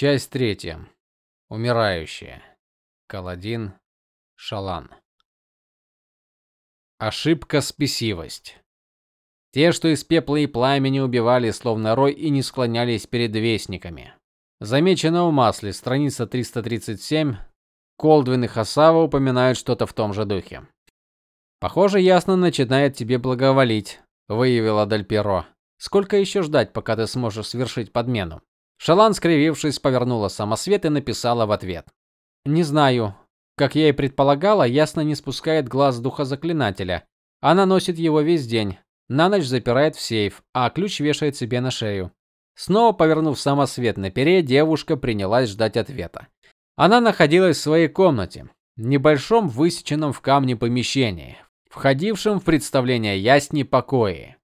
Часть третья. Умирающие. Каладин Шалан. Ошибка спесивость. Те, что из пепла и пламени убивали словно рой и не склонялись перед вестниками. Замечено в масле, страница 337. Колдвин и Хасава упоминают что-то в том же духе. Похоже, ясно начинает тебе благоволить, выявила Дальперо. Сколько еще ждать, пока ты сможешь совершить подмену? Шалан, скривившись, повернула самосвет и написала в ответ: "Не знаю. Как я и предполагала, ясно не спускает глаз духа заклинателя. Она носит его весь день, на ночь запирает в сейф, а ключ вешает себе на шею". Снова повернув самосвет на пере, девушка принялась ждать ответа. Она находилась в своей комнате, небольшом высеченном в камне помещении, входившем в представление ясни покои.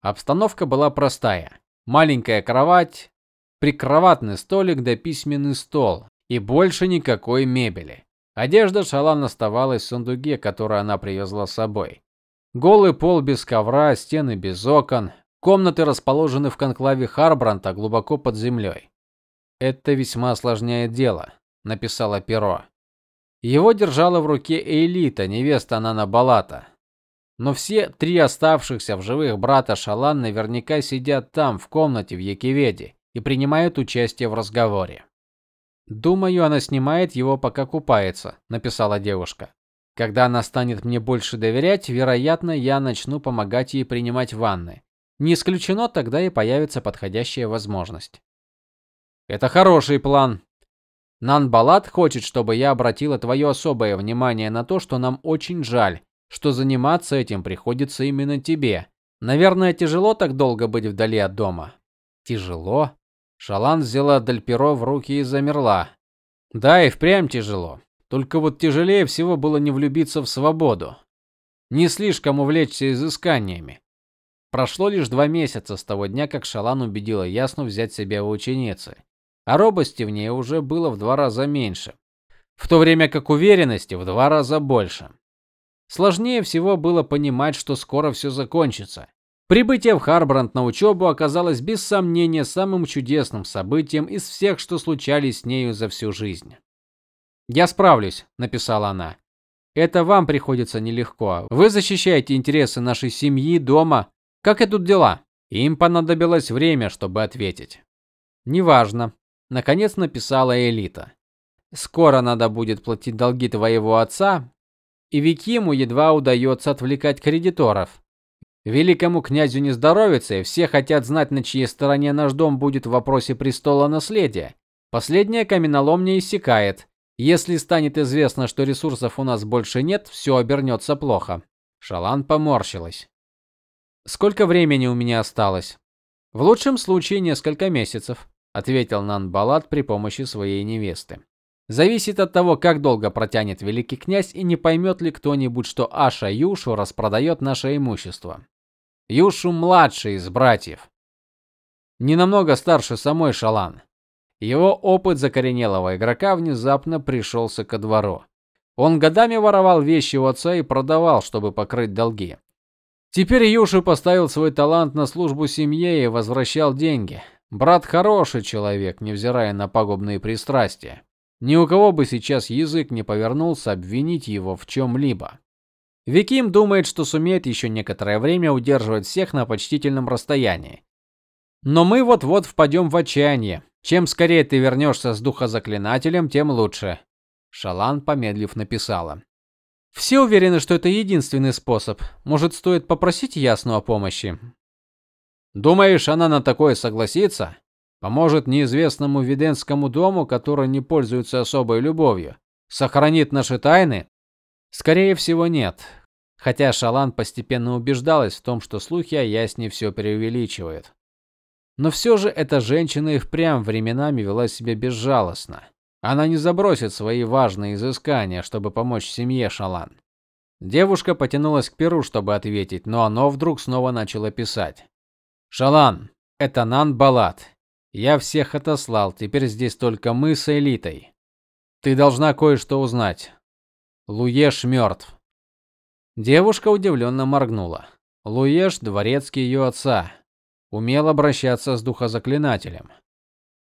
Обстановка была простая: маленькая кровать, прикроватный столик да письменный стол и больше никакой мебели. Одежда Шалан оставалась в сундуке, который она привезла с собой. Голый пол без ковра, стены без окон, комнаты расположены в конклаве Харбранта глубоко под землей. Это весьма осложняет дело, написала Перо. Его держала в руке Элита, невеста Нана Балата. Но все три оставшихся в живых брата Шалан наверняка сидят там, в комнате в Якиведе и принимают участие в разговоре. Думаю, она снимает его, пока купается, написала девушка. Когда она станет мне больше доверять, вероятно, я начну помогать ей принимать ванны. Не исключено, тогда и появится подходящая возможность. Это хороший план. Нанбалат хочет, чтобы я обратила твое особое внимание на то, что нам очень жаль, что заниматься этим приходится именно тебе. Наверное, тяжело так долго быть вдали от дома. Тяжело? Шалан взяла Дальперо в руки и замерла. Да, и впрямь тяжело. Только вот тяжелее всего было не влюбиться в свободу. Не слишком увлечься изысканиями. Прошло лишь два месяца с того дня, как Шалан убедила Ясну взять себя в ученицы. А робости в ней уже было в два раза меньше, в то время как уверенности в два раза больше. Сложнее всего было понимать, что скоро все закончится, Прибытие в Харбранд на учебу оказалось без сомнения самым чудесным событием из всех, что случались с нею за всю жизнь. "Я справлюсь", написала она. "Это вам приходится нелегко. Вы защищаете интересы нашей семьи, дома. Как идут дела?" Им понадобилось время, чтобы ответить. "Неважно", наконец написала Элита. "Скоро надо будет платить долги твоего отца, и Викиму едва удается отвлекать кредиторов. Великому князю не здоровится, и все хотят знать, на чьей стороне наш дом будет в вопросе престола наследия. Последняя каменоломня иссякает. Если станет известно, что ресурсов у нас больше нет, все обернется плохо. Шалан поморщилась. Сколько времени у меня осталось? В лучшем случае несколько месяцев, ответил Нанбалат при помощи своей невесты. Зависит от того, как долго протянет великий князь и не поймет ли кто-нибудь, что Аша Юшу распродает наше имущество. Юшу младший из братьев. Не намного старше самой Шалан. Его опыт закоренелого игрока внезапно пришелся ко двору. Он годами воровал вещи у отца и продавал, чтобы покрыть долги. Теперь Юши поставил свой талант на службу семье и возвращал деньги. Брат хороший человек, невзирая на пагубные пристрастия. Ни у кого бы сейчас язык не повернулся обвинить его в чем либо Виким думает, что сумеет еще некоторое время удерживать всех на почтительном расстоянии. Но мы вот-вот впадем в отчаяние. Чем скорее ты вернешься с духозаклинателем, тем лучше. Шалан, помедлив, написала: Все уверены, что это единственный способ. Может, стоит попросить Ясну о помощи? Думаешь, она на такое согласится? Поможет неизвестному Виденскому дому, который не пользуется особой любовью, сохранит наши тайны? Скорее всего, нет. Хотя Шалан постепенно убеждалась в том, что слухи о Ясне все преувеличивают. Но все же эта женщина и впрямь временами вела себя безжалостно. Она не забросит свои важные изыскания, чтобы помочь семье Шалан. Девушка потянулась к перу, чтобы ответить, но оно вдруг снова начало писать. Шалан, это Нан Балат. Я всех отослал, теперь здесь только мы с элитой. Ты должна кое-что узнать. Луеш мертв. Девушка удивленно моргнула. Луеш дворецкий ее отца, умел обращаться с духозаклинателем.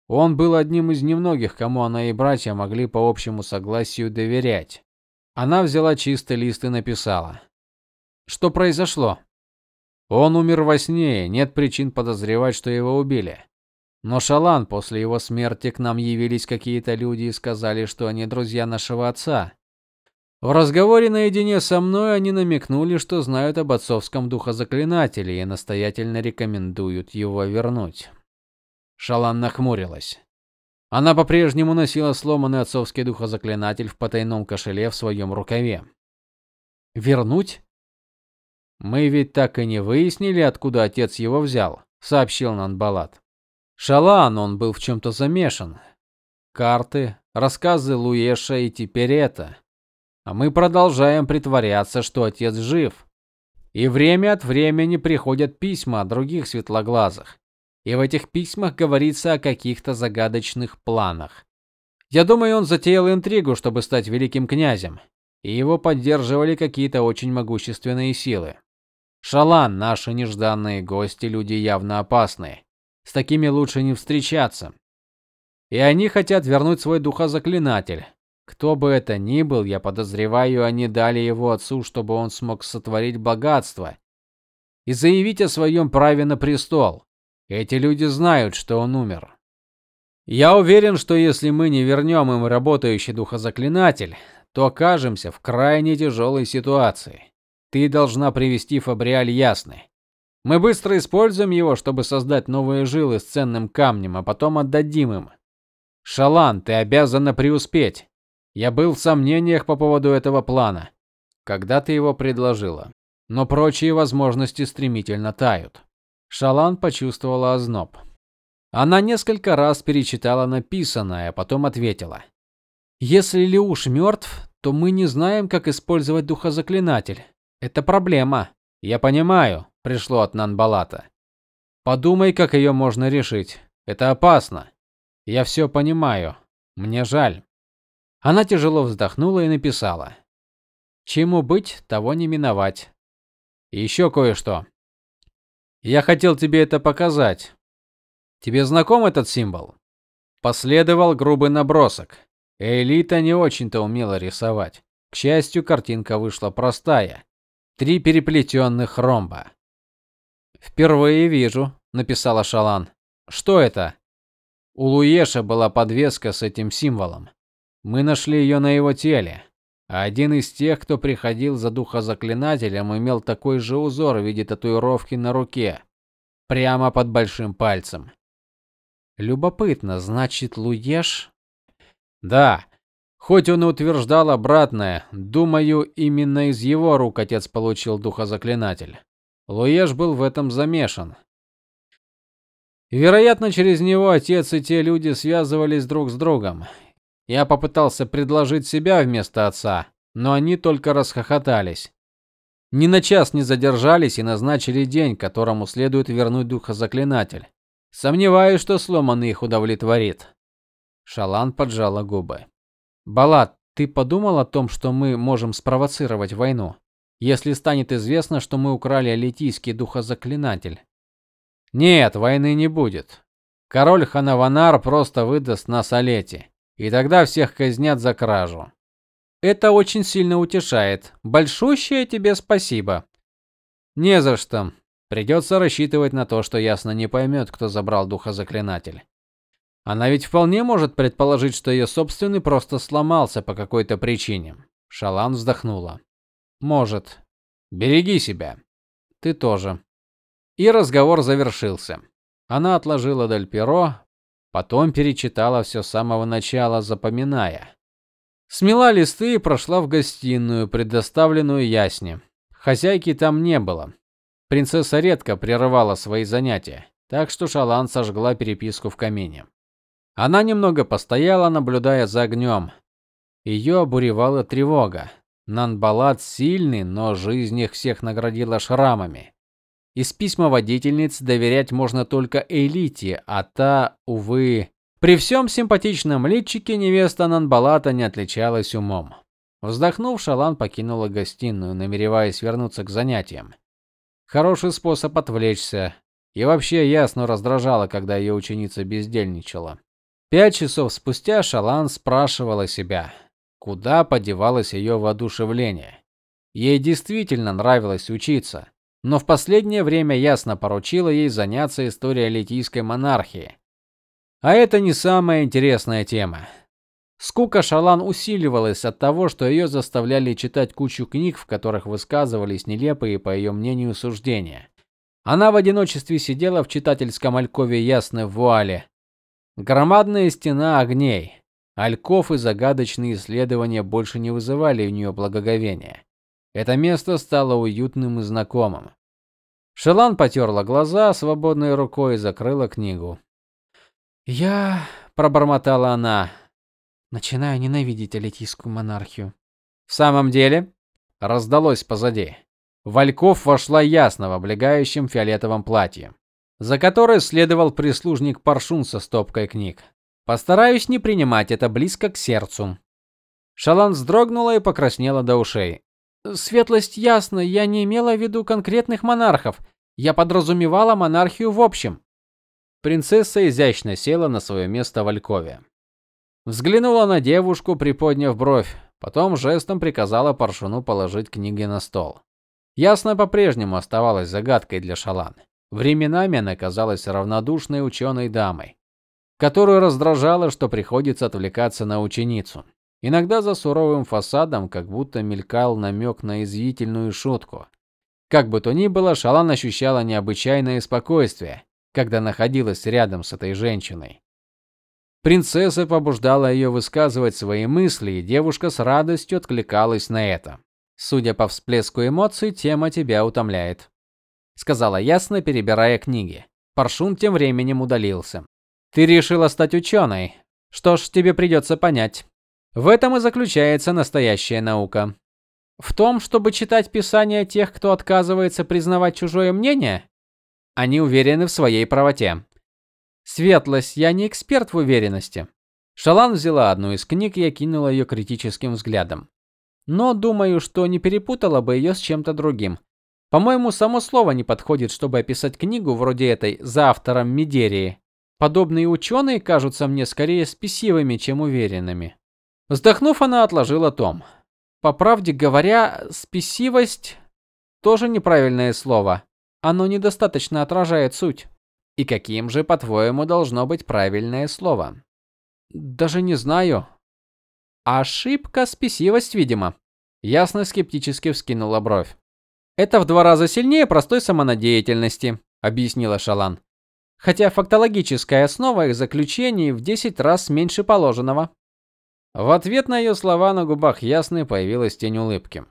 Он был одним из немногих, кому она и братья могли по общему согласию доверять. Она взяла чистый лист и написала: "Что произошло?" Он умер во сне, нет причин подозревать, что его убили. Но Шалан, после его смерти к нам явились какие-то люди и сказали, что они друзья нашего отца. В разговоре наедине со мной они намекнули, что знают об отцовском духозаклинателе и настоятельно рекомендуют его вернуть. Шалан нахмурилась. Она по-прежнему носила сломанный отцовский духозаклинатель в потайном кошеле в своем рукаве. Вернуть? Мы ведь так и не выяснили, откуда отец его взял, сообщил Нанбалат. Шалан, он был в чем то замешан. Карты, рассказы Луеша и теперь это. А мы продолжаем притворяться, что отец жив. И время от времени приходят письма от других светлоглазых. И в этих письмах говорится о каких-то загадочных планах. Я думаю, он затеял интригу, чтобы стать великим князем, и его поддерживали какие-то очень могущественные силы. Шалан, наши нежданные гости, люди явно опасные. С такими лучше не встречаться. И они хотят вернуть свой духозаклинатель, кто бы это ни был, я подозреваю, они дали его отцу, чтобы он смог сотворить богатство и заявить о своем праве на престол. Эти люди знают, что он умер. Я уверен, что если мы не вернем им работающий духозаклинатель, то окажемся в крайне тяжелой ситуации. Ты должна привести Фабриаль ясный. Мы быстро используем его, чтобы создать новые жилы с ценным камнем, а потом отдадим им. Шалан, ты обязана преуспеть. Я был в сомнениях по поводу этого плана, когда ты его предложила, но прочие возможности стремительно тают. Шалан почувствовала озноб. Она несколько раз перечитала написанное, а потом ответила: "Если Леуш мертв, то мы не знаем, как использовать духозаклинатель. Это проблема". "Я понимаю", пришло от Нанбалата. "Подумай, как ее можно решить. Это опасно. Я все понимаю. Мне жаль". Она тяжело вздохнула и написала: "Чему быть, того не миновать. И еще кое-что. Я хотел тебе это показать. Тебе знаком этот символ?" Последовал грубый набросок. Элита не очень-то умела рисовать. К счастью, картинка вышла простая. Три переплетенных ромба. Впервые вижу, написала Шалан. Что это? У Луеша была подвеска с этим символом. Мы нашли ее на его теле. Один из тех, кто приходил за духозаклинателем, имел такой же узор в виде татуировки на руке, прямо под большим пальцем. Любопытно, значит, Луеш? Да. Хоть он и утверждал обратное, думаю, именно из его рук отец получил духозаклинатель. Луеш был в этом замешан. Вероятно, через него отец и те люди связывались друг с другом, я попытался предложить себя вместо отца, но они только расхохотались. Ни на час не задержались и назначили день, которому следует вернуть духозаклинатель. Сомневаюсь, что сломанный их удовлетворит. Шалан поджала губы. Балат, ты подумал о том, что мы можем спровоцировать войну, если станет известно, что мы украли алитийский духозаклинатель? Нет, войны не будет. Король Ханаванар просто выдаст нас Алете и тогда всех казнят за кражу. Это очень сильно утешает. Большущее тебе спасибо. Не за что. Придется рассчитывать на то, что ясно не поймет, кто забрал духозаклинатель. Она ведь вполне может предположить, что ее собственный просто сломался по какой-то причине. Шалан вздохнула. Может. Береги себя. Ты тоже. И разговор завершился. Она отложила Дель Перо, Потом перечитала все с самого начала, запоминая. Смела листы и прошла в гостиную, предоставленную Ясне. Хозяйки там не было. Принцесса редко прерывала свои занятия, так что Шалан сожгла переписку в камине. Она немного постояла, наблюдая за огнем. Ее обуревала тревога. Нанбалат сильный, но жизнь их всех наградила шрамами. Из письма водительниц доверять можно только элите, а та, увы, при всем симпатичном личике невеста Нанбалата не отличалась умом. Вздохнув, Шалан покинула гостиную, намереваясь вернуться к занятиям. Хороший способ отвлечься. И вообще ясно раздражало, когда ее ученица бездельничала. Пять часов спустя Шалан спрашивала себя, куда подевалось ее воодушевление. Ей действительно нравилось учиться, но в последнее время ясно поручила ей заняться историей литийской монархии. А это не самая интересная тема. Скука Шалан усиливалась от того, что ее заставляли читать кучу книг, в которых высказывались нелепые, по ее мнению, суждения. Она в одиночестве сидела в читательском алькове ясной вуале. Громадная стена огней, альков и загадочные исследования больше не вызывали у нее благоговения. Это место стало уютным и знакомым. Шелан потерла глаза свободной рукой и закрыла книгу. "Я", пробормотала она, начинаю ненавидеть алитийскую монархию. В самом деле, раздалось позади. Вальков вошла ясно в облегающем фиолетовом платье, за которой следовал прислужник Паршун со стопкой книг. Постараюсь не принимать это близко к сердцу. Шалан вздрогнула и покраснела до ушей. Светлость ясно, я не имела в виду конкретных монархов. Я подразумевала монархию в общем. Принцесса изящно села на свое место в алькове. Взглянула на девушку, приподняв бровь, потом жестом приказала Паршуну положить книги на стол. Ясно по-прежнему оставалась загадкой для Шалан. Временами она казалась равнодушной ученой дамой, которую раздражало, что приходится отвлекаться на ученицу. Иногда за суровым фасадом как будто мелькал намек на извитительную шутку. Как бы то ни было, Шалан ощущала необычайное спокойствие, когда находилась рядом с этой женщиной. Принцесса побуждала ее высказывать свои мысли, и девушка с радостью откликалась на это. Судя по всплеску эмоций, тема тебя утомляет, сказала ясно, перебирая книги. Паршун тем временем удалился. Ты решила стать ученой. Что ж, тебе придется понять. В этом и заключается настоящая наука. В том, чтобы читать писания тех, кто отказывается признавать чужое мнение, они уверены в своей правоте. Светлость, я не эксперт в уверенности. Шалан взяла одну из книг и окинула ее критическим взглядом но думаю, что не перепутала бы ее с чем-то другим. По-моему, само слово не подходит, чтобы описать книгу вроде этой за автором Медерии. Подобные ученые кажутся мне скорее спесивыми, чем уверенными. Вздохнув, она отложила том. По правде говоря, спесивость тоже неправильное слово. Оно недостаточно отражает суть. И каким же, по-твоему, должно быть правильное слово? Даже не знаю, Ошибка, спесивость, видимо. Ясно скептически вскинула бровь. Это в два раза сильнее простой самонадеятельности, объяснила Шалан. Хотя фактологическая основа их заключений в 10 раз меньше положенного. В ответ на ее слова на губах Ясной появилась тень улыбки.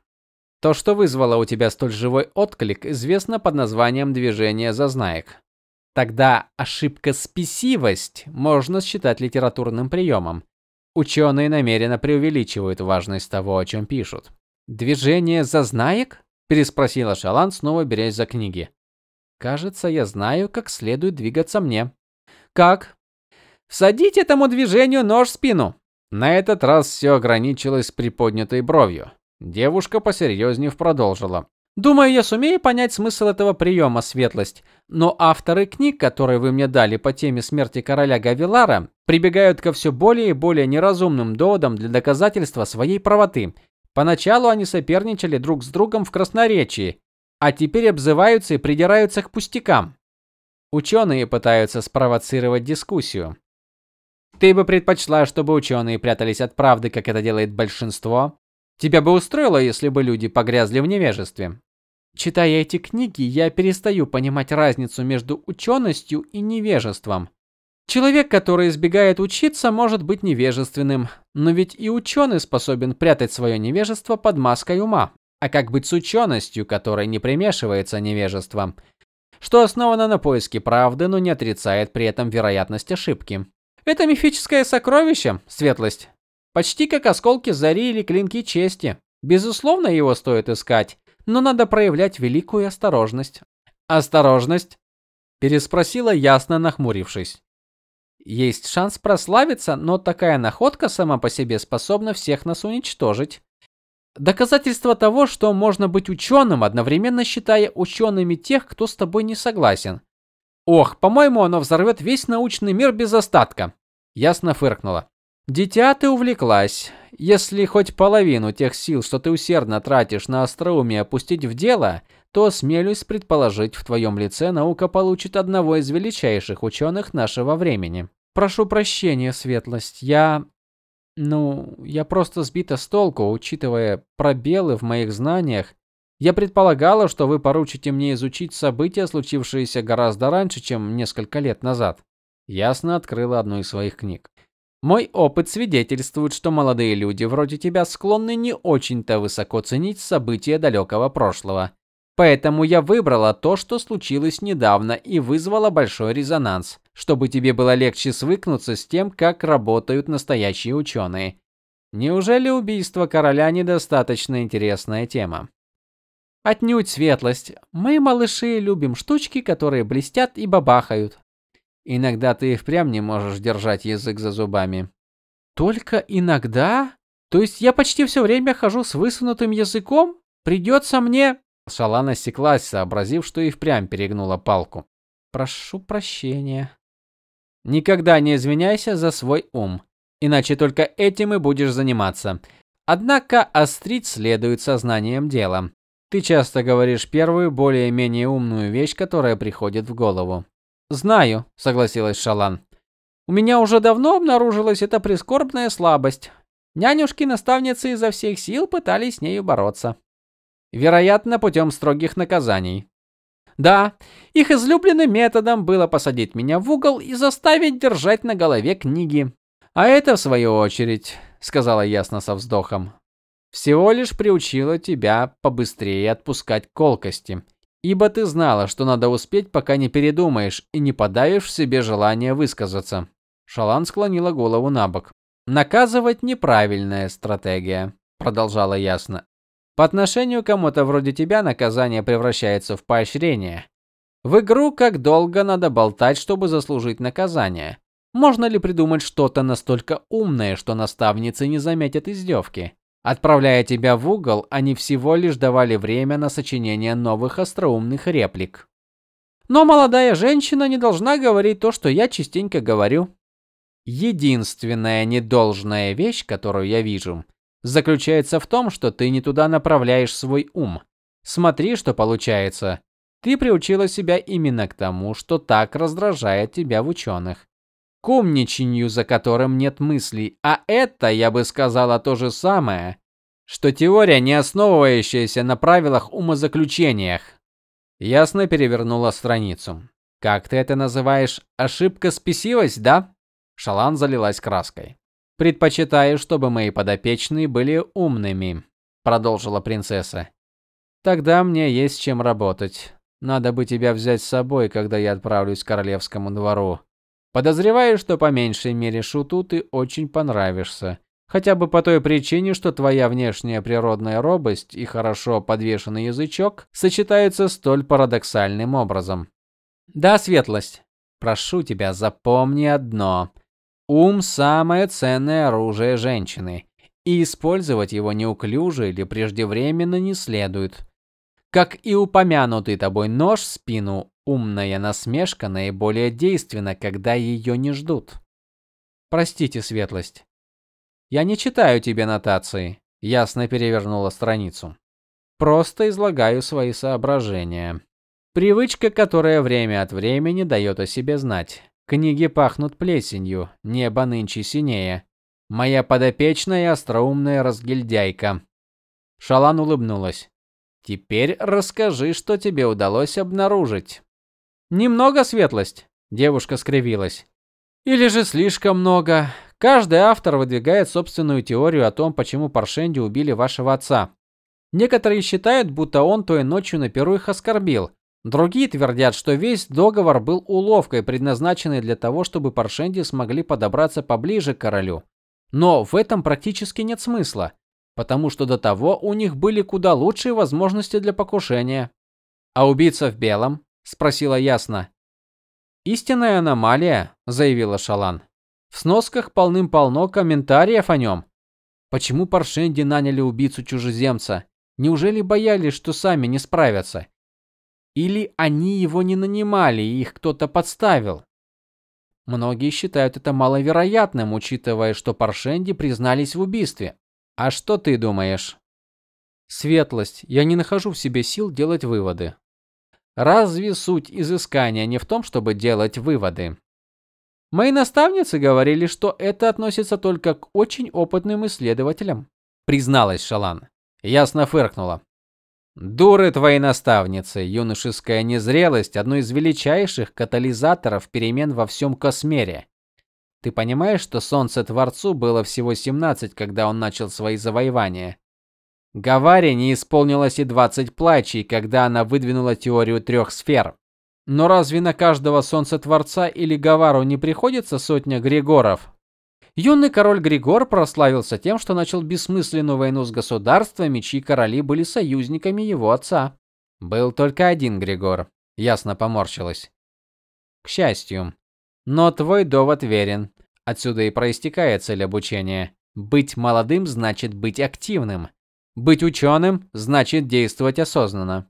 То, что вызвало у тебя столь живой отклик, известно под названием движение зазнаек. Тогда ошибка спесивость можно считать литературным приемом. Ученые намеренно преувеличивают важность того, о чем пишут. Движение зазнаек? переспросила Шалан, снова берясь за книги. Кажется, я знаю, как следует двигаться мне. Как? Всадить этому движению нож в спину. На этот раз все ограничилось приподнятой бровью. Девушка посерьезнев продолжила: Думаю, я сумею понять смысл этого приема, светлость. Но авторы книг, которые вы мне дали по теме смерти короля Гавилара, прибегают ко все более и более неразумным доводам для доказательства своей правоты. Поначалу они соперничали друг с другом в красноречии, а теперь обзываются и придираются к пустякам. Ученые пытаются спровоцировать дискуссию. Ты бы предпочла, чтобы ученые прятались от правды, как это делает большинство? Тебя бы устроило, если бы люди погрязли в невежестве? Читая эти книги, я перестаю понимать разницу между ученостью и невежеством. Человек, который избегает учиться, может быть невежественным, но ведь и ученый способен прятать свое невежество под маской ума. А как быть с ученостью, которой не примешивается невежество, что основано на поиске правды, но не отрицает при этом вероятность ошибки? Это мифическое сокровище, светлость, почти как осколки зари или клинки чести. Безусловно, его стоит искать, но надо проявлять великую осторожность. Осторожность? переспросила ясно нахмурившись. Есть шанс прославиться, но такая находка сама по себе способна всех нас уничтожить. Доказательство того, что можно быть ученым, одновременно считая учеными тех, кто с тобой не согласен. Ох, по-моему, оно взорвет весь научный мир без остатка. Ясно фыркнула. Дитя, ты увлеклась. Если хоть половину тех сил, что ты усердно тратишь на остроумие, опустить в дело, то смелюсь предположить, в твоем лице наука получит одного из величайших ученых нашего времени. Прошу прощения, светлость. Я ну, я просто сбита с толку, учитывая пробелы в моих знаниях. Я предполагала, что вы поручите мне изучить события, случившиеся гораздо раньше, чем несколько лет назад. Ясно открыла одну из своих книг. Мой опыт свидетельствует, что молодые люди вроде тебя склонны не очень-то высоко ценить события далекого прошлого. Поэтому я выбрала то, что случилось недавно и вызвало большой резонанс, чтобы тебе было легче свыкнуться с тем, как работают настоящие ученые. Неужели убийство короля недостаточно интересная тема? Отнюдь светлость. Мы, малыши, любим штучки, которые блестят и бабахают. Иногда ты и впрямь не можешь держать язык за зубами. Только иногда? То есть я почти все время хожу с высунутым языком? Придется мне Шалана осеклась, сообразив, что и впрямь перегнула палку. Прошу прощения. Никогда не извиняйся за свой ум, иначе только этим и будешь заниматься. Однако острить следует сознанием дела. Ты часто говоришь первую, более-менее умную вещь, которая приходит в голову. Знаю, согласилась Шалан. У меня уже давно обнаружилась эта прискорбная слабость. Нянюшки-наставницы изо всех сил пытались с нею бороться вероятно, путем строгих наказаний. Да, их излюбленным методом было посадить меня в угол и заставить держать на голове книги. А это в свою очередь, сказала ясно со вздохом, всего лишь приучило тебя побыстрее отпускать колкости, ибо ты знала, что надо успеть, пока не передумаешь и не подавишь в себе желание высказаться. Шалан склонила голову набок. Наказывать неправильная стратегия, продолжала ясно. По отношению к кому-то вроде тебя наказание превращается в поощрение. В игру как долго надо болтать, чтобы заслужить наказание? Можно ли придумать что-то настолько умное, что наставницы не заметят издевки? Отправляя тебя в угол, они всего лишь давали время на сочинение новых остроумных реплик. Но молодая женщина не должна говорить то, что я частенько говорю. Единственная недолжная вещь, которую я вижу, заключается в том, что ты не туда направляешь свой ум. Смотри, что получается. Ты приучила себя именно к тому, что так раздражает тебя в ученых. К умничанию, за которым нет мыслей. А это, я бы сказала, то же самое, что теория, не основывающаяся на правилах умозаключениях. Ясно перевернула страницу. Как ты это называешь? Ошибка спесивость, да? Шалан залилась краской. Предпочитаю, чтобы мои подопечные были умными, продолжила принцесса. Тогда мне есть чем работать. Надо бы тебя взять с собой, когда я отправлюсь к королевскому двору. Подозреваю, что по меньшей мере шуту ты очень понравишься, хотя бы по той причине, что твоя внешняя природная робость и хорошо подвешенный язычок сочетаются столь парадоксальным образом. Да, светлость. Прошу тебя, запомни одно: Ум самое ценное оружие женщины, и использовать его неуклюже или преждевременно не следует. Как и упомянутый тобой нож в спину, умная насмешка наиболее действенна, когда ее не ждут. Простите, светлость. Я не читаю тебе нотации, ясно перевернула страницу. Просто излагаю свои соображения. Привычка, которая время от времени дает о себе знать. Книги пахнут плесенью, небо нынче синее. Моя подопечная остроумная разгильдяйка. Шалан улыбнулась. Теперь расскажи, что тебе удалось обнаружить. Немного светлость, девушка скривилась. Или же слишком много. Каждый автор выдвигает собственную теорию о том, почему Паршенди убили вашего отца. Некоторые считают, будто он той ночью на перу их оскорбил, Другие твердят, что весь договор был уловкой, предназначенной для того, чтобы Паршенди смогли подобраться поближе к королю. Но в этом практически нет смысла, потому что до того у них были куда лучшие возможности для покушения. А убийца в белом? спросила ясно. Истинная аномалия, заявила Шалан. В сносках полным-полно комментариев о нем. Почему Паршенди наняли убийцу чужеземца? Неужели боялись, что сами не справятся? Или они его не нанимали, и их кто-то подставил? Многие считают это маловероятным, учитывая, что Паршенди признались в убийстве. А что ты думаешь? Светлость, я не нахожу в себе сил делать выводы. Разве суть изыскания не в том, чтобы делать выводы? Мои наставницы говорили, что это относится только к очень опытным исследователям, призналась Шалан. Ясно фыркнула. Дуры твои наставницы. Юношеская незрелость одно из величайших катализаторов перемен во всем космере. Ты понимаешь, что Солнце Творцу было всего 17, когда он начал свои завоевания? Гаваре не исполнилось и 20 плачей, когда она выдвинула теорию трех сфер. Но разве на каждого Солнце Творца или Гавару не приходится сотня Григоров? Юный король Григор прославился тем, что начал бессмысленную войну с государствами, чьи короли были союзниками его отца. Был только один Григор. Ясно поморщилась. К счастью. Но твой довод верен. Отсюда и проистекает цель обучения. Быть молодым значит быть активным. Быть ученым значит действовать осознанно.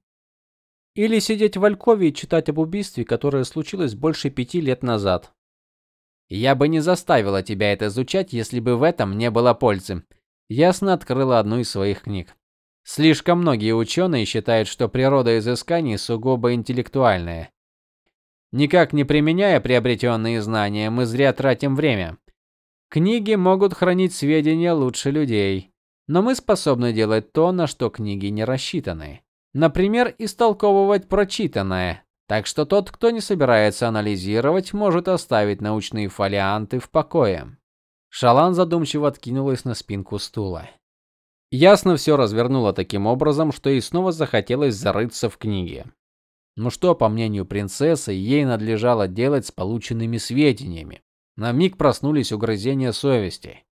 Или сидеть в Алькове и читать об убийстве, которое случилось больше пяти лет назад. Я бы не заставила тебя это изучать, если бы в этом не было пользы. Ясно открыла одну из своих книг. Слишком многие ученые считают, что природа изысканий сугубо интеллектуальная. Никак не применяя приобретенные знания, мы зря тратим время. Книги могут хранить сведения лучше людей, но мы способны делать то, на что книги не рассчитаны. Например, истолковывать прочитанное, так что тот, кто не собирается анализировать, может оставить научные фолианты в покое. Шалан задумчиво откинулась на спинку стула. Ясно все развернула таким образом, что ей снова захотелось зарыться в книге. Ну что, по мнению принцессы, ей надлежало делать с полученными сведениями? На миг проснулись угрызения совести.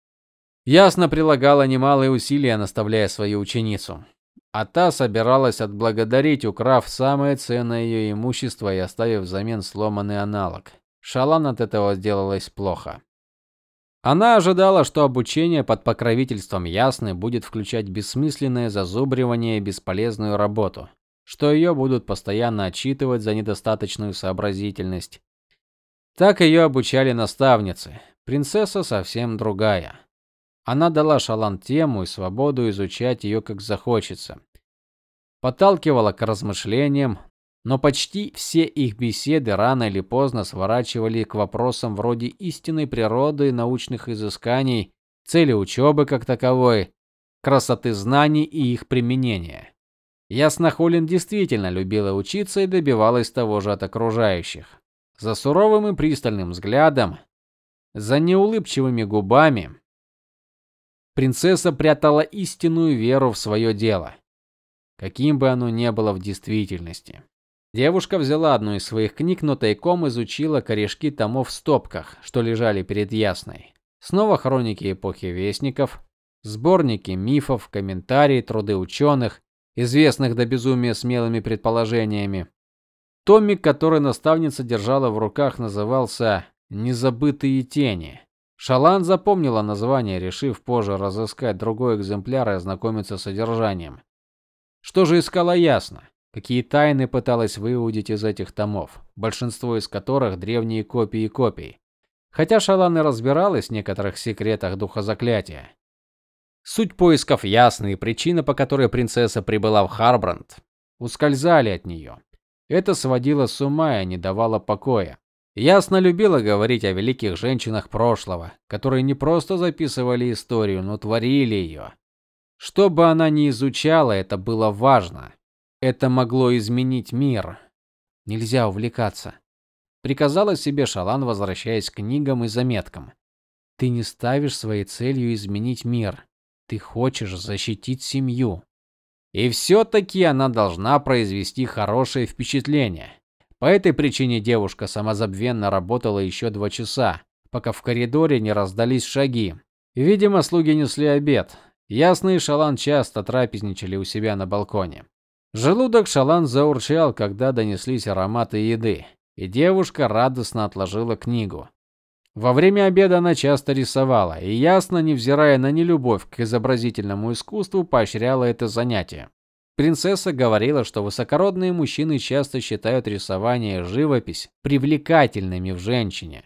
Ясно прилагала немалые усилия, наставляя свою ученицу а та собиралась отблагодарить, украв самое ценное ее имущество и оставив взамен сломанный аналог. Шалан от этого сделалось плохо. Она ожидала, что обучение под покровительством Ясны будет включать бессмысленное зазубривание и бесполезную работу, что ее будут постоянно отчитывать за недостаточную сообразительность. Так ее обучали наставницы. Принцесса совсем другая. Она дала Шалан тему и свободу изучать ее как захочется. Подталкивала к размышлениям, но почти все их беседы рано или поздно сворачивали к вопросам вроде истинной природы научных изысканий, цели учебы как таковой, красоты знаний и их применения. Ясно Холин действительно любила учиться и добивалась того же от окружающих. За суровым и пристальным взглядом, за неулыбчивыми губами Принцесса прятала истинную веру в свое дело, каким бы оно ни было в действительности. Девушка взяла одну из своих книг, но тайком изучила корешки томов в стопках, что лежали перед Ясной. Снова хроники эпохи Вестников, сборники мифов, комментарии, труды ученых, известных до безумия смелыми предположениями. Томик, который наставница держала в руках, назывался Незабытые тени. Шалан запомнила название, решив позже разыскать другой экземпляр и ознакомиться с содержанием. Что же искала ясно? Какие тайны пыталась выудить из этих томов, большинство из которых древние копии копий. Хотя Шалан и разбиралась в некоторых секретах духозаклятия. Суть поисков ясна, и причина, по которой принцесса прибыла в Харбранд, ускользали от нее. Это сводило с ума и не давало покоя. Ясно любила говорить о великих женщинах прошлого, которые не просто записывали историю, но творили ее. Что бы она ни изучала, это было важно. Это могло изменить мир. Нельзя увлекаться, приказала себе Шалан, возвращаясь к книгам и заметкам. Ты не ставишь своей целью изменить мир. Ты хочешь защитить семью. И все таки она должна произвести хорошее впечатление. По этой причине девушка самозабвенно работала еще два часа, пока в коридоре не раздались шаги. Видимо, слуги несли обед. Ясный Шалан часто трапезничали у себя на балконе. Желудок Шалан заурчал, когда донеслись ароматы еды, и девушка радостно отложила книгу. Во время обеда она часто рисовала, и ясно, невзирая на нелюбовь к изобразительному искусству, поощряла это занятие. Принцесса говорила, что высокородные мужчины часто считают рисование и живопись привлекательными в женщине.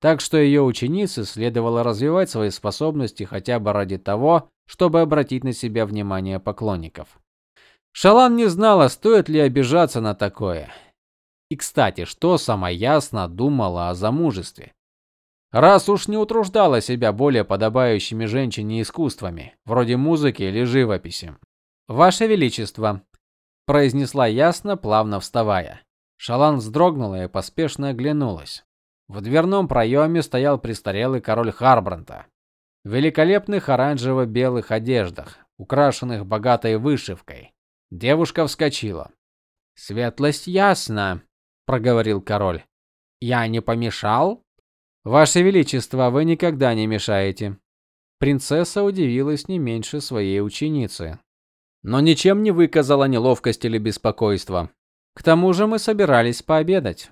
так что ее ученице следовало развивать свои способности хотя бы ради того, чтобы обратить на себя внимание поклонников. Шалан не знала, стоит ли обижаться на такое. И, кстати, что сама ясно думала о замужестве. Раз уж не утруждала себя более подобающими женщине искусствами, вроде музыки или живописи. Ваше величество, произнесла ясно, плавно вставая. Шалан вздрогнула и поспешно оглянулась. В дверном проеме стоял престарелый король Харбранта в великолепных оранжево-белых одеждах, украшенных богатой вышивкой. Девушка вскочила. "Светлость ясна", проговорил король. "Я не помешал?" "Ваше величество, вы никогда не мешаете". Принцесса удивилась не меньше своей ученицы, но ничем не выказала неловкости или беспокойства. К тому же мы собирались пообедать.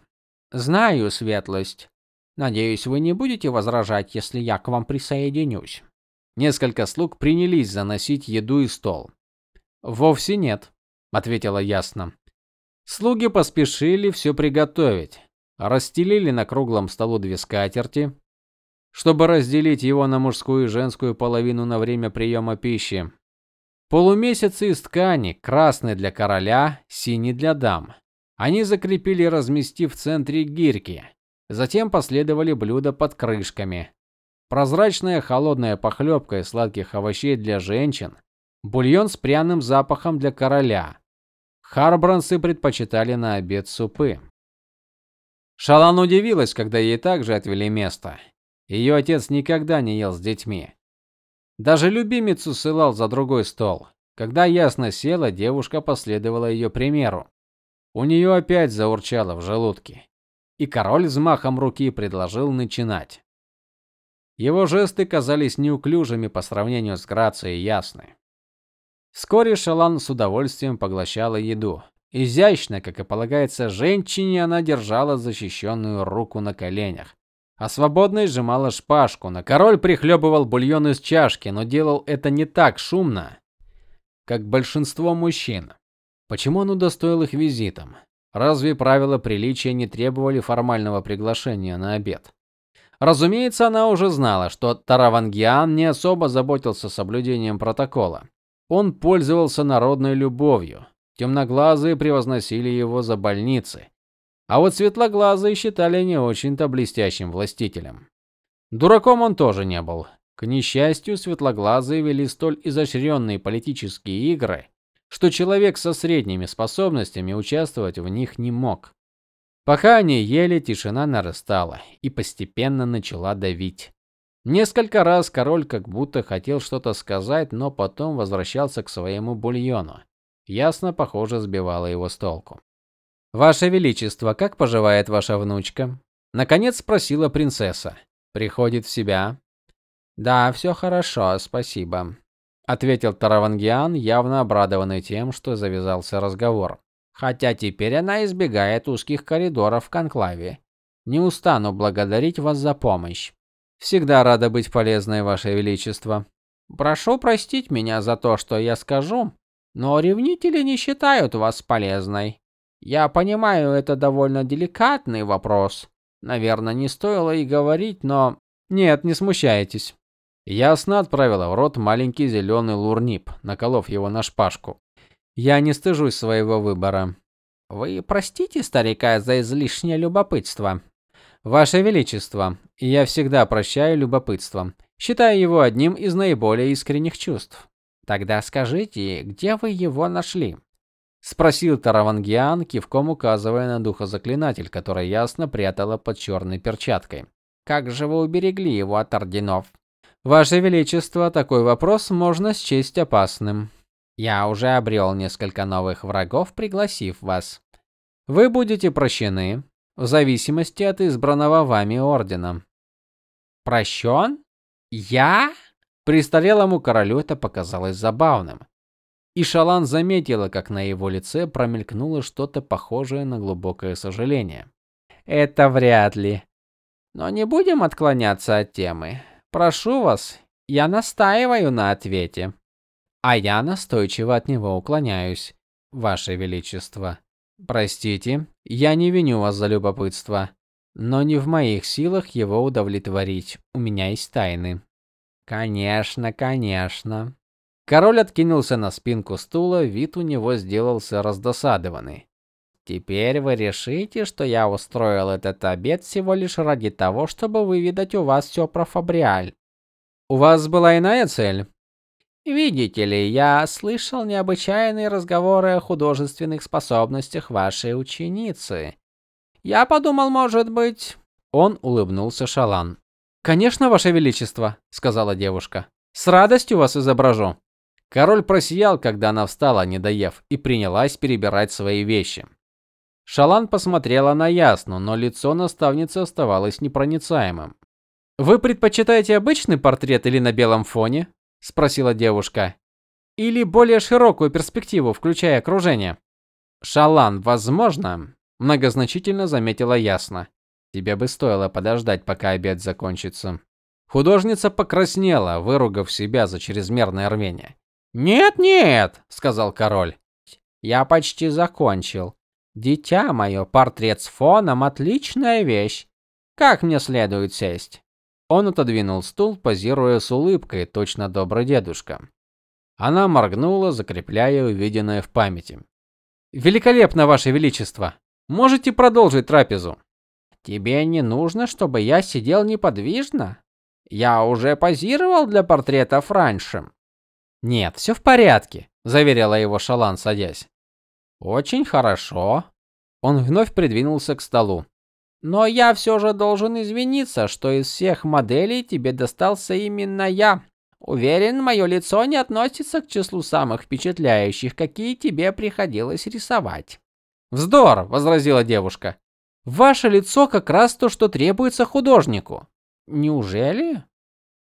Знаю, светлость. Надеюсь, вы не будете возражать, если я к вам присоединюсь. Несколько слуг принялись заносить еду и стол. Вовсе нет, ответила ясно. Слуги поспешили все приготовить. Расстелили на круглом столу две скатерти, чтобы разделить его на мужскую и женскую половину на время приема пищи. Полумесяцы из ткани, красный для короля, синий для дам. Они закрепили, разместив в центре гирьки. Затем последовали блюда под крышками. Прозрачная холодная похлебка из сладких овощей для женщин, бульон с пряным запахом для короля. Харбранцы предпочитали на обед супы. Шалан удивилась, когда ей также отвели место. Ее отец никогда не ел с детьми. Даже любимицу ссылал за другой стол. Когда ясно села, девушка последовала ее примеру. У нее опять заурчало в желудке, и король взмахом руки предложил начинать. Его жесты казались неуклюжими по сравнению с грацией ясной. Вскоре Шалан с удовольствием поглощала еду. Изящно, как и полагается женщине, она держала защищенную руку на коленях, а свободной сжимала шпажку. На король прихлебывал бульон из чашки, но делал это не так шумно, как большинство мужчин. Почему он удостоил их визитом? Разве правила приличия не требовали формального приглашения на обед? Разумеется, она уже знала, что Таравангиан не особо заботился соблюдением протокола. Он пользовался народной любовью. Темноглазые превозносили его за больницы, а вот светлоглазые считали не очень-то блестящим властителем. Дураком он тоже не был. К несчастью, светлоглазые вели столь изощренные политические игры, что человек со средними способностями участвовать в них не мог. Пока они ели, тишина нарастала и постепенно начала давить. Несколько раз король как будто хотел что-то сказать, но потом возвращался к своему бульону. Ясно, похоже, сбивало его с толку. Ваше величество, как поживает ваша внучка? наконец спросила принцесса. Приходит в себя? Да, все хорошо, спасибо, ответил Таравангиан, явно обрадованный тем, что завязался разговор. Хотя теперь она избегает узких коридоров в конклаве. Не устану благодарить вас за помощь. Всегда рада быть полезной, ваше величество. Прошу простить меня за то, что я скажу, но ревнители не считают вас полезной. Я понимаю, это довольно деликатный вопрос. Наверное, не стоило и говорить, но нет, не смущайтесь. Ясно отправила в рот маленький зеленый лурнип, наколов его на шпажку. Я не стыжусь своего выбора. Вы простите старика за излишнее любопытство, Ваше величество, я всегда прощаю любопытство. Считаю его одним из наиболее искренних чувств. Тогда скажите, где вы его нашли? Спросил Таравангиан, кивком указывая на духозаклинатель, который ясно прятала под черной перчаткой. Как же вы уберегли его от орденов? Ваше величество, такой вопрос можно счесть опасным. Я уже обрел несколько новых врагов, пригласив вас. Вы будете прощены, в зависимости от избранного вами ордена. Прощен? Я? Престарелому королю это показалось забавным. И Шалан заметила, как на его лице промелькнуло что-то похожее на глубокое сожаление. Это вряд ли. Но не будем отклоняться от темы. Прошу вас, я настаиваю на ответе. А я настойчиво от него уклоняюсь, ваше величество. Простите, я не виню вас за любопытство. но не в моих силах его удовлетворить. У меня есть тайны. Конечно, конечно. Король откинулся на спинку стула, вид у него сделался раздосадованный. Теперь вы решите, что я устроил этот обед всего лишь ради того, чтобы выведать у вас все про Фабриаль. У вас была иная цель? Видите ли, я слышал необычайные разговоры о художественных способностях вашей ученицы. Я подумал, может быть, он улыбнулся Шалан. Конечно, ваше величество, сказала девушка. С радостью вас изображу. Король просиял, когда она встала, не доев, и принялась перебирать свои вещи. Шалан посмотрела на Ясну, но лицо наставницы оставалось непроницаемым. Вы предпочитаете обычный портрет или на белом фоне? спросила девушка. Или более широкую перспективу, включая окружение? Шалан, возможно, многозначительно заметила ясно. Тебе бы стоило подождать, пока обед закончится. Художница покраснела, выругав себя за чрезмерное рвение. "Нет, нет", сказал король. "Я почти закончил. Дитя мое, портрет с фоном отличная вещь. Как мне следует сесть?" Он отодвинул стул, позируя с улыбкой, точно добрый дедушка. Она моргнула, закрепляя увиденное в памяти. Великолепно, ваше величество. Можете продолжить трапезу. Тебе не нужно, чтобы я сидел неподвижно? Я уже позировал для портретов раньше. Нет, все в порядке, заверила его Шалан, садясь. Очень хорошо. Он вновь придвинулся к столу. Но я все же должен извиниться, что из всех моделей тебе достался именно я. Уверен, мое лицо не относится к числу самых впечатляющих, какие тебе приходилось рисовать. Вздор, возразила девушка. Ваше лицо как раз то, что требуется художнику. Неужели?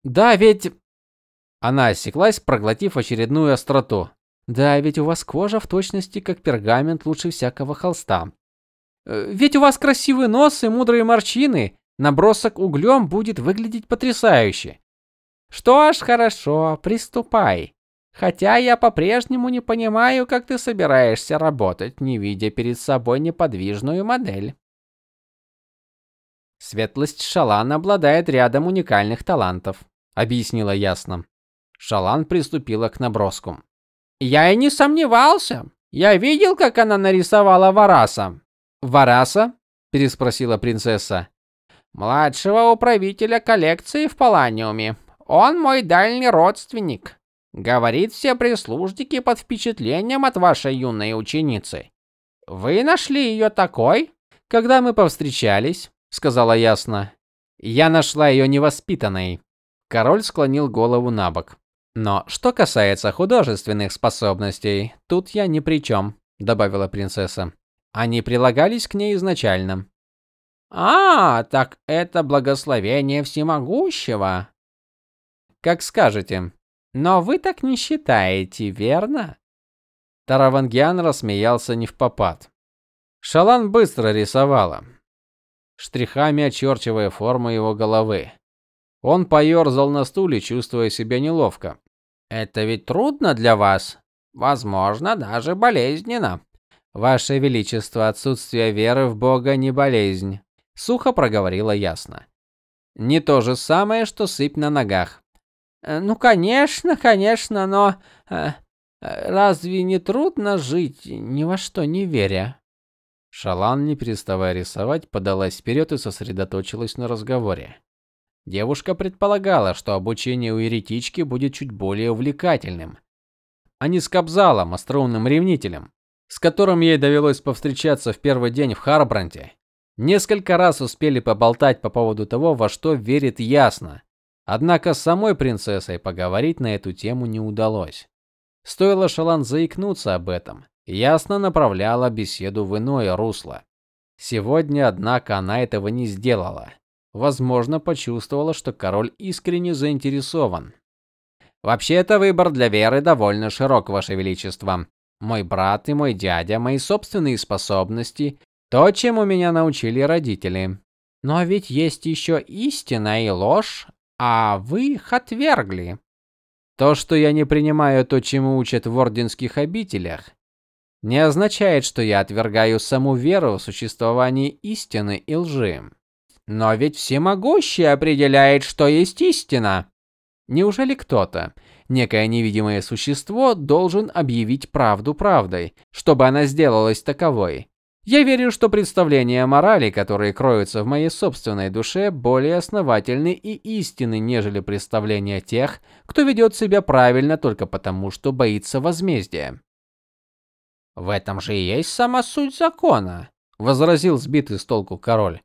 Да, ведь Она осеклась, проглотив очередную остроту. Да, ведь у вас кожа в точности как пергамент лучше всякого холста. Э, ведь у вас красивый нос и мудрые морщины. Набросок углем будет выглядеть потрясающе. Что ж, хорошо, приступай. Хотя я по-прежнему не понимаю, как ты собираешься работать, не видя перед собой неподвижную модель. Светлость Шалан обладает рядом уникальных талантов, объяснила ясно. Шалан приступила к наброску. Я и не сомневался. Я видел, как она нарисовала Вараса. Вараса? переспросила принцесса. Младшего управителя коллекции в Паланиуме. Он мой дальний родственник. Говорит, все прислужники под впечатлением от вашей юной ученицы. Вы нашли ее такой? Когда мы повстречались, сказала ясно. Я нашла ее невоспитанной. Король склонил голову набок. Но что касается художественных способностей, тут я ни при чем», — добавила принцесса. Они прилагались к ней изначально. А, так это благословение всемогущего. Как скажете. Но вы так не считаете, верно? Таравангиан рассмеялся не в попад. Шалан быстро рисовала, штрихами очерчивая форму его головы. Он поерзал на стуле, чувствуя себя неловко. Это ведь трудно для вас, возможно, даже болезненно. Ваше величество, отсутствие веры в Бога не болезнь, сухо проговорила ясно. Не то же самое, что сыпь на ногах. Э, ну, конечно, конечно, но э, разве не трудно жить ни во что не веря? Шалан, не переставая рисовать, подалась вперед и сосредоточилась на разговоре. Девушка предполагала, что обучение у еретички будет чуть более увлекательным, а не с кабзалом, остроумным ревнителем с которым ей довелось повстречаться в первый день в Харбранте, несколько раз успели поболтать по поводу того, во что верит ясно. Однако с самой принцессой поговорить на эту тему не удалось. Стоило Шалан заикнуться об этом, ясно направляла беседу в иное русло. Сегодня, однако, она этого не сделала. Возможно, почувствовала, что король искренне заинтересован. Вообще-то выбор для Веры довольно широк, ваше величество, мой брат и мой дядя, мои собственные способности, то, чему меня научили родители. Но ведь есть еще истина и ложь, а вы их отвергли. То, что я не принимаю то, чему учат в орденских обителях, не означает, что я отвергаю саму веру в существование истины и лжи. Но ведь всемогущий определяет, что есть истина. Неужели кто-то, некое невидимое существо, должен объявить правду правдой, чтобы она сделалась таковой? Я верю, что представления морали, которые кроются в моей собственной душе, более основательны и истинны, нежели представления тех, кто ведет себя правильно только потому, что боится возмездия. В этом же и есть сама суть закона, возразил сбитый с толку король.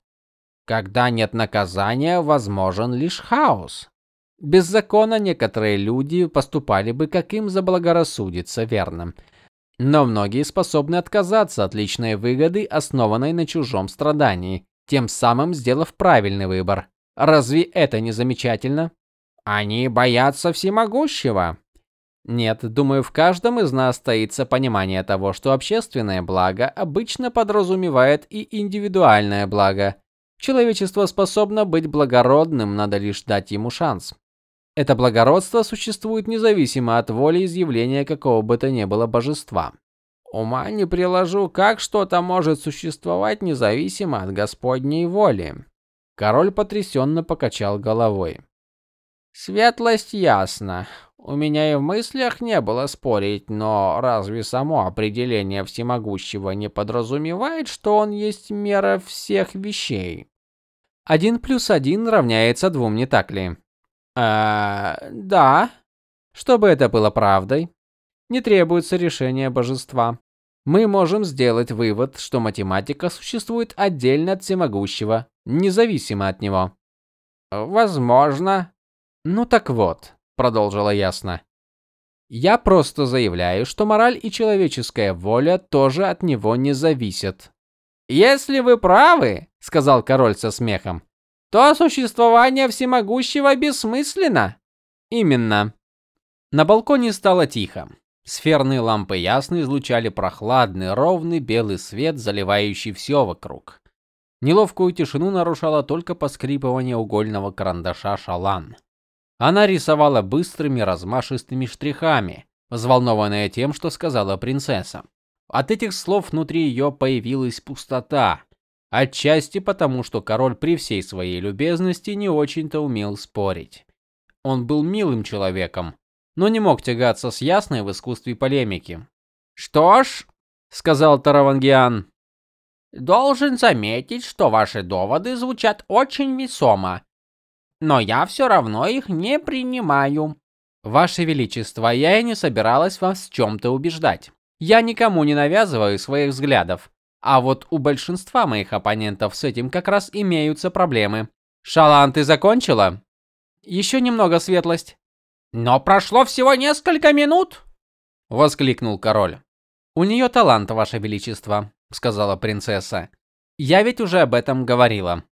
Когда нет наказания, возможен лишь хаос. Без закона некоторые люди поступали бы, как им заблагорассудится, верно. Но многие способны отказаться от личной выгоды, основанной на чужом страдании, тем самым сделав правильный выбор. Разве это не замечательно? Они боятся всемогущего. Нет, думаю, в каждом из нас таится понимание того, что общественное благо обычно подразумевает и индивидуальное благо. Человечество способно быть благородным, надо лишь дать ему шанс. Это благородство существует независимо от воли изъявления какого бы то ни было божества. Ума не приложу, как что-то может существовать независимо от Господней воли. Король потрясенно покачал головой. Светлость ясно. У меня и в мыслях не было спорить, но разве само определение всемогущего не подразумевает, что он есть мера всех вещей? Один плюс один равняется двум, не так ли? А, да. Чтобы это было правдой, не требуется решение божества. Мы можем сделать вывод, что математика существует отдельно от всемогущего, независимо от него. Возможно. Ну так вот, продолжила ясно. Я просто заявляю, что мораль и человеческая воля тоже от него не зависят. Если вы правы, сказал король со смехом, то существование всемогущего бессмысленно. Именно. На балконе стало тихо. Сферные лампы ясно излучали прохладный, ровный белый свет, заливающий все вокруг. Неловкую тишину нарушало только поскрипывание угольного карандаша Шалан. Она рисовала быстрыми, размашистыми штрихами, взволнованная тем, что сказала принцесса. От этих слов внутри ее появилась пустота, Отчасти потому, что король при всей своей любезности не очень-то умел спорить. Он был милым человеком, но не мог тягаться с ясной в искусстве полемики. "Что ж", сказал Таравангиан, "должен заметить, что ваши доводы звучат очень весомо, но я все равно их не принимаю. Ваше величество, я и не собиралась вас в чем то убеждать. Я никому не навязываю своих взглядов. А вот у большинства моих оппонентов с этим как раз имеются проблемы. Шалан, ты закончила? Еще немного светлость. Но прошло всего несколько минут, воскликнул король. У нее талант, ваше величество, сказала принцесса. Я ведь уже об этом говорила.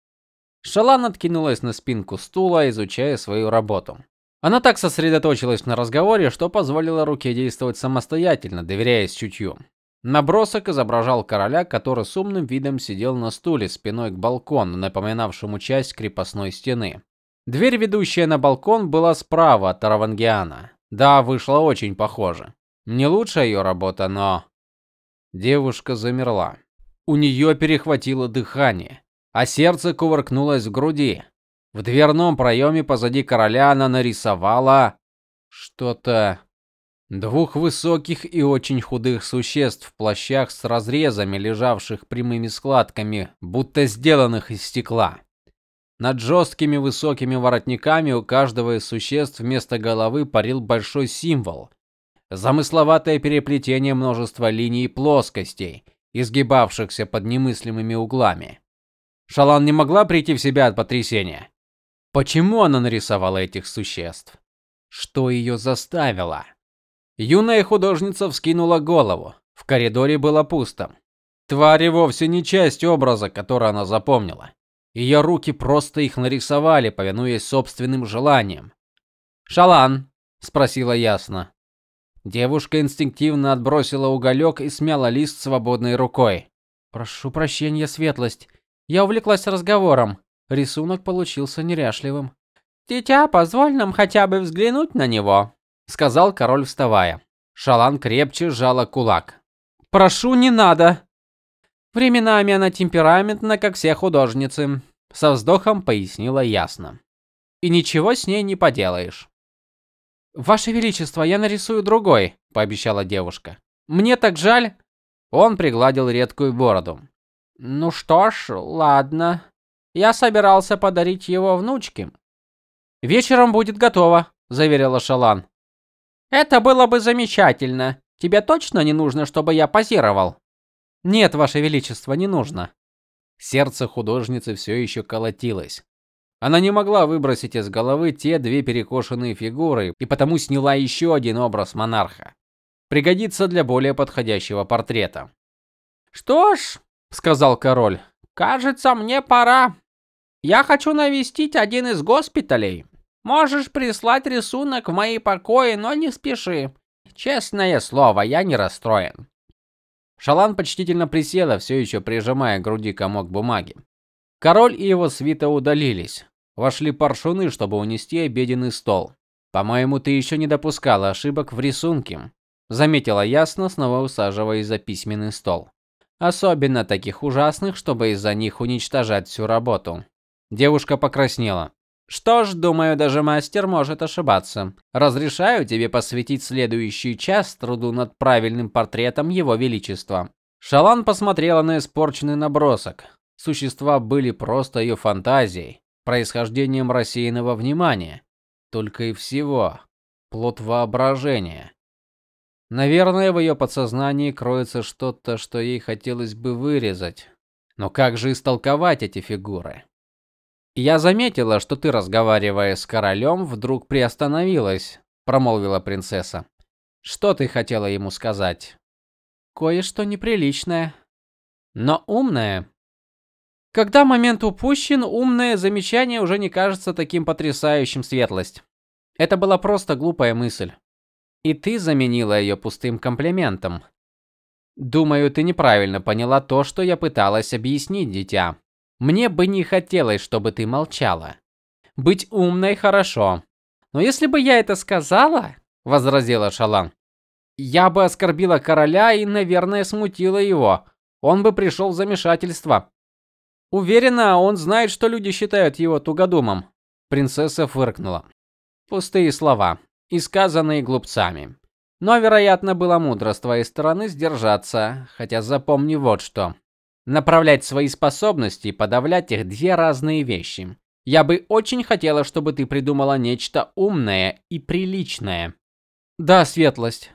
Шалан откинулась на спинку стула, изучая свою работу. Она так сосредоточилась на разговоре, что позволила руке действовать самостоятельно, доверяясь чутью. Набросок изображал короля, который с умным видом сидел на стуле спиной к балкону, напоминавшему часть крепостной стены. Дверь, ведущая на балкон, была справа от Таравангиана. Да, вышло очень похоже. Не лучшая ее работа, но девушка замерла. У нее перехватило дыхание, а сердце кувыркнулось в груди. В дверном проеме позади короля она нарисовала что-то Двух высоких и очень худых существ в плащах с разрезами, лежавших прямыми складками, будто сделанных из стекла. Над жесткими высокими воротниками у каждого из существ вместо головы парил большой символ. Замысловатое переплетение множества линий и плоскостей, изгибавшихся под немыслимыми углами. Шалан не могла прийти в себя от потрясения. Почему она нарисовала этих существ? Что ее заставило? Юная художница вскинула голову. В коридоре было пусто. Твари вовсе не часть образа, который она запомнила. Ее руки просто их нарисовали, повинуясь собственным желаниям. "Шалан?" спросила ясно. Девушка инстинктивно отбросила уголек и смяла лист свободной рукой. "Прошу прощения, светлость. Я увлеклась разговором. Рисунок получился неряшливым. Дитя, позволь нам хотя бы взглянуть на него", сказал король, вставая. Шалан крепче сжала кулак. Прошу, не надо. Временами она темпераментна, как все художницы. со вздохом пояснила ясно. И ничего с ней не поделаешь. Ваше величество, я нарисую другой, пообещала девушка. Мне так жаль. Он пригладил редкую бороду. Ну что ж, ладно. Я собирался подарить его внучке. Вечером будет готово, заверила Шалан. Это было бы замечательно. Тебе точно не нужно, чтобы я позировал? Нет, ваше величество, не нужно. Сердце художницы все еще колотилось. Она не могла выбросить из головы те две перекошенные фигуры и потому сняла еще один образ монарха. Пригодится для более подходящего портрета. Что ж, сказал король. Кажется, мне пора. Я хочу навестить один из госпиталей. Можешь прислать рисунок в мои покои, но не спеши. Честное слово, я не расстроен. Шалан почтительно присела, все еще прижимая к груди комок бумаги. Король и его свита удалились. Вошли паршуны, чтобы унести обеденный стол. По-моему, ты еще не допускала ошибок в рисунке, заметила ясно, снова усаживаясь за письменный стол. Особенно таких ужасных, чтобы из-за них уничтожать всю работу. Девушка покраснела. Что ж, думаю, даже мастер может ошибаться. Разрешаю тебе посвятить следующий час труду над правильным портретом его величества. Шалан посмотрела на испорченный набросок. Существа были просто ее фантазией, происхождением рассеянного внимания, только и всего. Плод воображения. Наверное, в ее подсознании кроется что-то, что ей хотелось бы вырезать. Но как же истолковать эти фигуры? Я заметила, что ты, разговаривая с королем, вдруг приостановилась, промолвила принцесса. Что ты хотела ему сказать? Кое-что неприличное, но умное. Когда момент упущен, умное замечание уже не кажется таким потрясающим светлость. Это была просто глупая мысль. И ты заменила ее пустым комплиментом. Думаю, ты неправильно поняла то, что я пыталась объяснить, дитя. Мне бы не хотелось, чтобы ты молчала. Быть умной хорошо. Но если бы я это сказала, возразила Шалан, я бы оскорбила короля и, наверное, смутила его. Он бы пришел в замешательство. Уверена, он знает, что люди считают его тугодумом. Принцесса фыркнула. Пустые слова, и сказанные глупцами. Но, вероятно, было мудро с твоей стороны сдержаться, хотя запомни вот что. Направлять свои способности и подавлять их две разные вещи. Я бы очень хотела, чтобы ты придумала нечто умное и приличное. Да, светлость.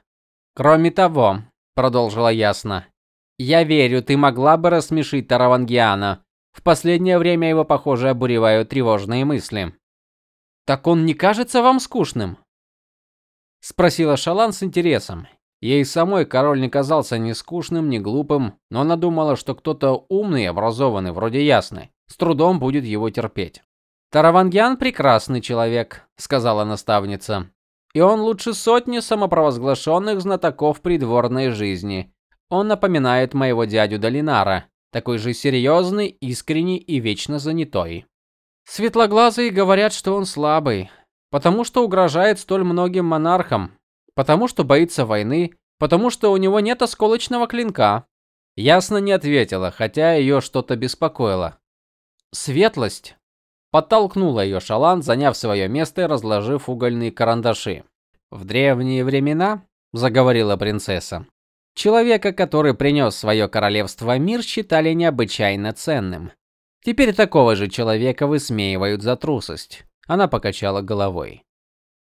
Кроме того, продолжила ясно. Я верю, ты могла бы рассмешить Таравангиана. В последнее время его, похоже, обуревают тревожные мысли. Так он не кажется вам скучным? Спросила Шалан с интересом. Ей самой король не казался ни скучным, ни глупым, но она думала, что кто-то умный и образованный, вроде Ясны, с трудом будет его терпеть. Таравангян прекрасный человек, сказала наставница. И он лучше сотни самопровозглашенных знатоков придворной жизни. Он напоминает моего дядю Долинара, такой же серьезный, искренний и вечно занятой. Светлоглазые говорят, что он слабый, потому что угрожает столь многим монархам, Потому что боится войны, потому что у него нет осколочного клинка. Ясно не ответила, хотя ее что-то беспокоило. Светлость подтолкнула ее Шалан, заняв свое место и разложив угольные карандаши. В древние времена, заговорила принцесса, человека, который принес свое королевство мир, считали необычайно ценным. Теперь такого же человека высмеивают за трусость. Она покачала головой.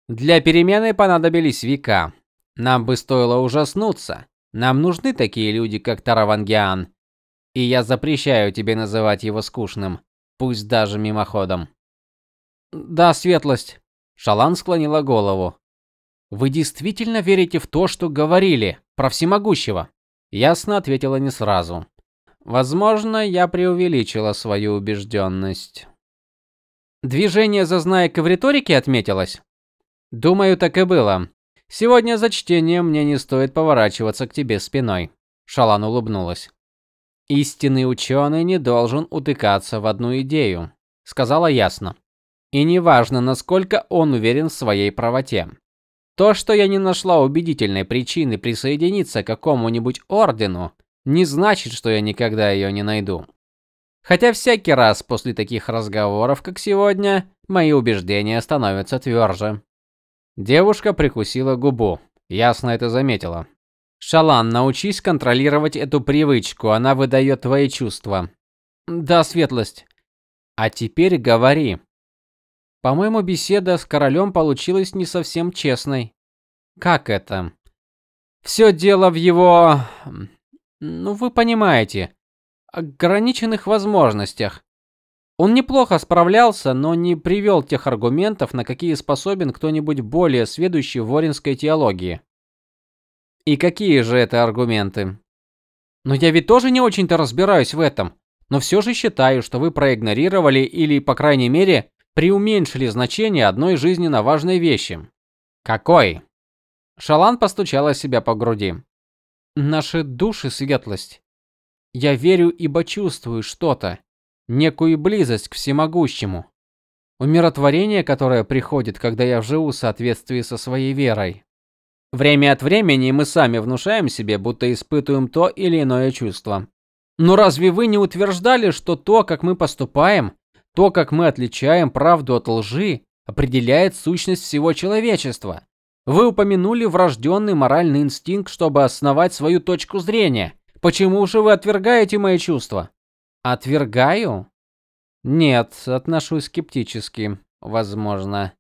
Для перемены понадобились века. Нам бы стоило ужаснуться. Нам нужны такие люди, как Таравангиан. И я запрещаю тебе называть его скучным, пусть даже мимоходом. Да, светлость. Шалан склонила голову. Вы действительно верите в то, что говорили про всемогущего? Ясно ответила не сразу. Возможно, я преувеличила свою убежденность. Движение зазнайка в риторике отметилось. Думаю, так и было. Сегодня за чтением мне не стоит поворачиваться к тебе спиной. Шалан улыбнулась. Истинный ученый не должен утыкаться в одну идею, сказала ясно. И неважно, насколько он уверен в своей правоте. То, что я не нашла убедительной причины присоединиться к какому-нибудь ордену, не значит, что я никогда ее не найду. Хотя всякий раз после таких разговоров, как сегодня, мои убеждения становятся тверже. Девушка прикусила губу. Ясно это заметила. Шалан, научись контролировать эту привычку, она выдает твои чувства. Да, светлость. А теперь говори. По-моему, беседа с королем получилась не совсем честной. Как это? Все дело в его, ну вы понимаете, ограниченных возможностях. Он неплохо справлялся, но не привел тех аргументов, на какие способен кто-нибудь более сведущий в оринской теологии. И какие же это аргументы? Но я ведь тоже не очень-то разбираюсь в этом, но все же считаю, что вы проигнорировали или, по крайней мере, преуменьшили значение одной жизненно важной вещи. Какой? Шалан постучала себя по груди. Наши души светлость. Я верю, ибо чувствую что-то, некую близость к всемогущему. Умиротворение, которое приходит, когда я живу в соответствии со своей верой. Время от времени мы сами внушаем себе, будто испытываем то или иное чувство. Но разве вы не утверждали, что то, как мы поступаем, то, как мы отличаем правду от лжи, определяет сущность всего человечества? Вы упомянули врожденный моральный инстинкт, чтобы основать свою точку зрения. Почему же вы отвергаете мои чувства? Отвергаю? Нет, отношусь скептически, возможно.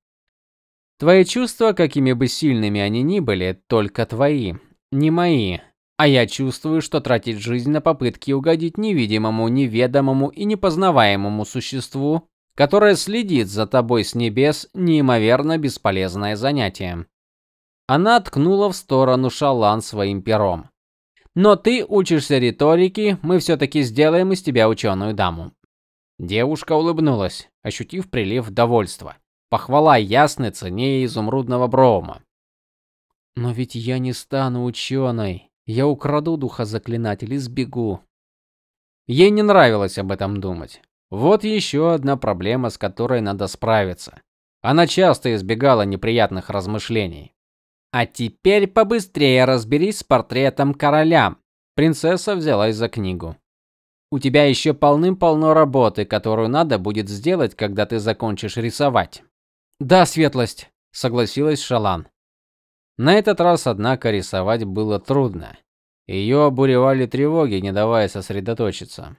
Твои чувства, какими бы сильными они ни были, только твои, не мои. А я чувствую, что тратить жизнь на попытки угодить невидимому, неведомому и непознаваемому существу, которое следит за тобой с небес, неимоверно бесполезное занятие. Она ткнула в сторону Шалан своим пером. Но ты учишься риторике, мы все таки сделаем из тебя ученую даму. Девушка улыбнулась, ощутив прилив довольства. Похвала ясной цене изумрудного брома. Но ведь я не стану ученой. Я украду духа заклинателя и сбегу. Ей не нравилось об этом думать. Вот еще одна проблема, с которой надо справиться. Она часто избегала неприятных размышлений. А теперь побыстрее разберись с портретом короля. Принцесса взялась за книгу. У тебя еще полным-полно работы, которую надо будет сделать, когда ты закончишь рисовать. Да, светлость, согласилась Шалан. На этот раз, однако, рисовать было трудно. Ее обуревали тревоги, не давая сосредоточиться.